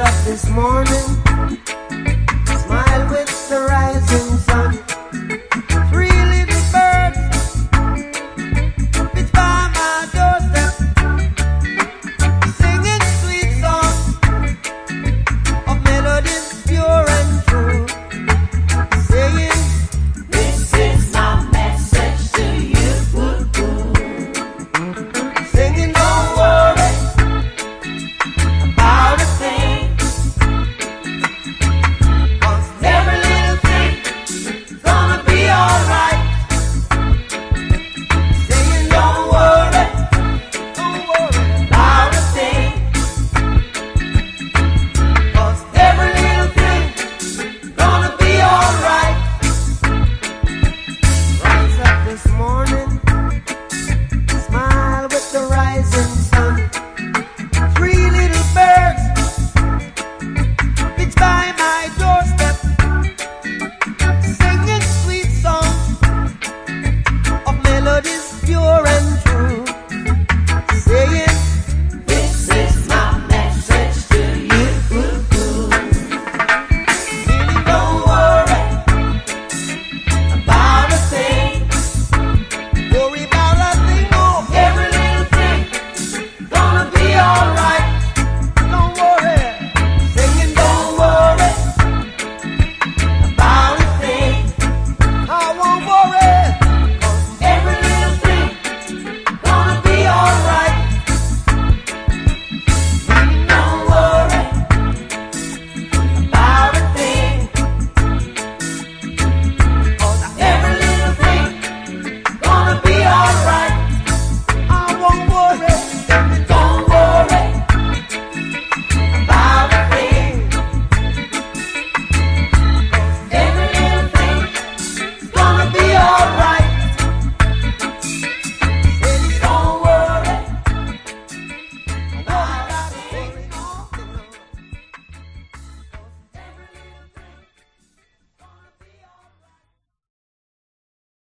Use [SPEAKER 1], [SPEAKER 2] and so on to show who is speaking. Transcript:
[SPEAKER 1] up this morning.